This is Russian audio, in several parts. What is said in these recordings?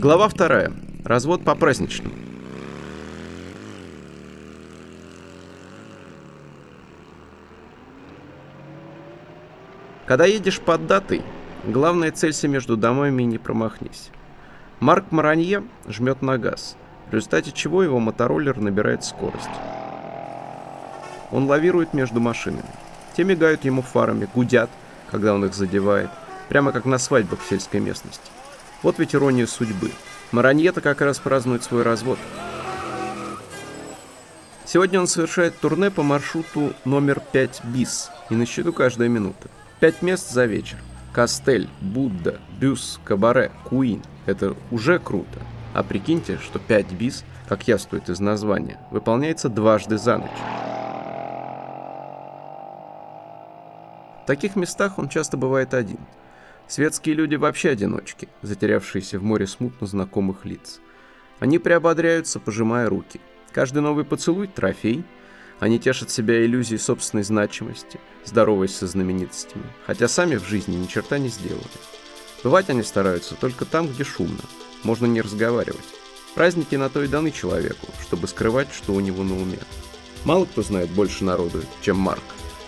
Глава вторая. Развод по праздничному. Когда едешь под датой, главное целься между домами и не промахнись. Марк Маранье жмет на газ, в результате чего его мотороллер набирает скорость. Он лавирует между машинами. Те мигают ему фарами, гудят, когда он их задевает, прямо как на свадьбах в сельской местности. Вот ведь ирония судьбы. Мараньета как раз празднует свой развод. Сегодня он совершает турне по маршруту номер 5 БИС, и на счету каждая минута. Пять мест за вечер. Кастель, Будда, Бюс, Кабаре, Куин. Это уже круто. А прикиньте, что 5 бис, как яствует из названия, выполняется дважды за ночь. В таких местах он часто бывает один – Светские люди вообще одиночки, затерявшиеся в море смутно знакомых лиц. Они приободряются, пожимая руки. Каждый новый поцелуй – трофей. Они тешат себя иллюзией собственной значимости, здороваясь со знаменитостями, хотя сами в жизни ни черта не сделали. Бывать они стараются только там, где шумно. Можно не разговаривать. Праздники на то и даны человеку, чтобы скрывать, что у него на уме. Мало кто знает больше народу, чем Марк.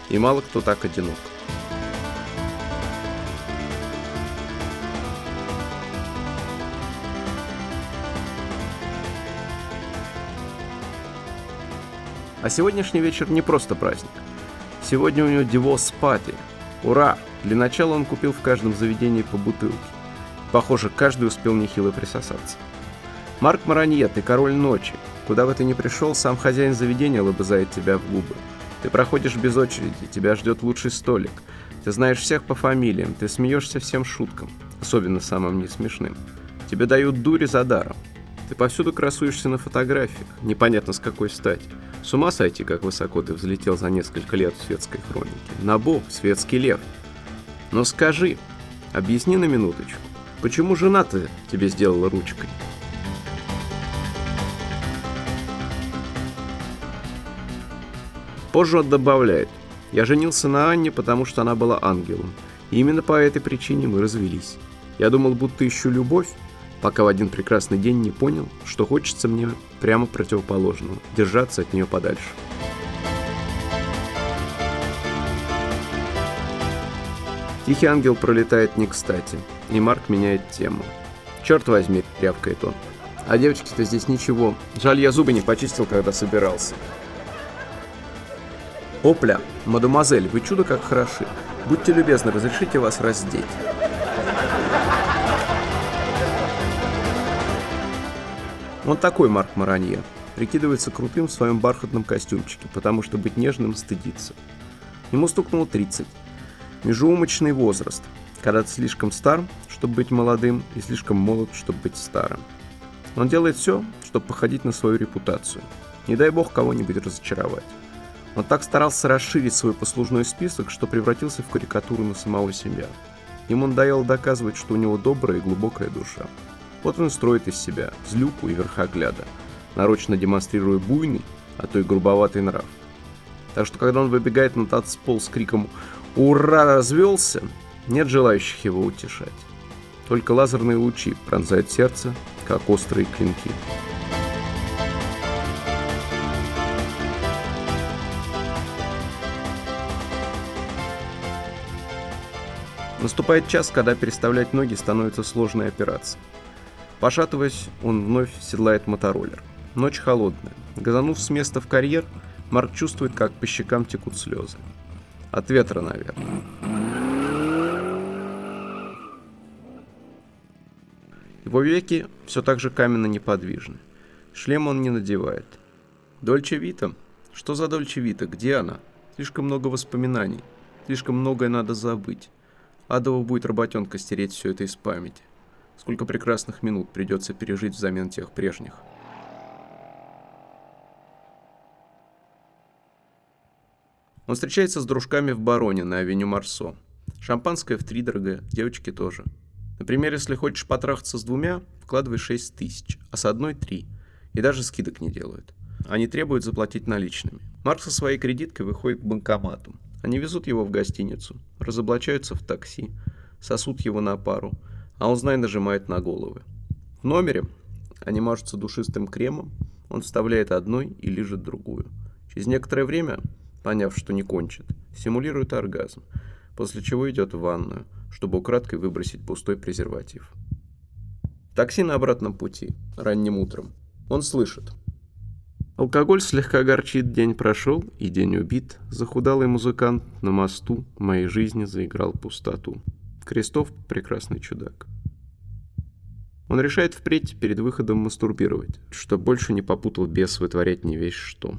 И мало кто так одинок. А сегодняшний вечер не просто праздник. Сегодня у него дивос пати. Ура! Для начала он купил в каждом заведении по бутылке. Похоже, каждый успел нехило присосаться. Марк Маранье, ты король ночи. Куда бы ты ни пришел, сам хозяин заведения лобызает тебя в губы. Ты проходишь без очереди, тебя ждет лучший столик. Ты знаешь всех по фамилиям, ты смеешься всем шуткам, особенно самым несмешным. Тебе дают дури за даром. Ты повсюду красуешься на фотографиях, непонятно с какой стати. С ума сойти, как высоко ты взлетел за несколько лет в светской хронике. На бог, светский лев. Но скажи, объясни на минуточку, почему жена-то тебе сделала ручкой? Позже он добавляет, я женился на Анне, потому что она была ангелом. И именно по этой причине мы развелись. Я думал, будто ищу любовь, пока в один прекрасный день не понял, что хочется мне прямо противоположного – держаться от нее подальше. Тихий ангел пролетает не кстати, и Марк меняет тему. «Черт возьми», — рявкает он. «А девочки-то здесь ничего. Жаль, я зубы не почистил, когда собирался». «Опля, мадемуазель, вы чудо как хороши. Будьте любезны, разрешите вас раздеть». Он такой Марк Маранье. Прикидывается крутым в своем бархатном костюмчике, потому что быть нежным стыдится. Ему стукнуло 30. Межуумочный возраст, когда ты слишком стар, чтобы быть молодым, и слишком молод, чтобы быть старым. Он делает все, чтобы походить на свою репутацию. Не дай бог кого-нибудь разочаровать. Он так старался расширить свой послужной список, что превратился в карикатуру на самого себя. Ему надоело доказывать, что у него добрая и глубокая душа. Вот он строит из себя злюку и верхогляда, нарочно демонстрируя буйный, а то и грубоватый нрав. Так что когда он выбегает на танцпол с криком «Ура! Развелся!», нет желающих его утешать. Только лазерные лучи пронзают сердце, как острые клинки. Наступает час, когда переставлять ноги становится сложной операцией. Пошатываясь, он вновь седлает мотороллер. Ночь холодная. Газанув с места в карьер, Марк чувствует, как по щекам текут слезы. От ветра, наверное. Его веки все так же каменно неподвижны. Шлем он не надевает. Дольче Вита? Что за Дольче Вита? Где она? Слишком много воспоминаний. Слишком многое надо забыть. Адова будет работенка стереть все это из памяти. Сколько прекрасных минут придется пережить взамен тех прежних. Он встречается с дружками в Бароне на авеню Марсо. Шампанское в три дорого, девочки тоже. Например, если хочешь потрахаться с двумя, вкладывай 6 тысяч, а с одной 3. И даже скидок не делают. Они требуют заплатить наличными. Марк со своей кредиткой выходит к банкомату. Они везут его в гостиницу, разоблачаются в такси, сосут его на пару – а он, знай, нажимает на головы. В номере они мажутся душистым кремом, он вставляет одной и лежит другую. Через некоторое время, поняв, что не кончит, симулирует оргазм, после чего идет в ванную, чтобы украдкой выбросить пустой презерватив. Такси на обратном пути, ранним утром, он слышит. Алкоголь слегка горчит, день прошел, и день убит. Захудалый музыкант на мосту моей жизни заиграл пустоту. Крестов — прекрасный чудак. Он решает впредь перед выходом мастурбировать, чтобы больше не попутал бес вытворять не весь что.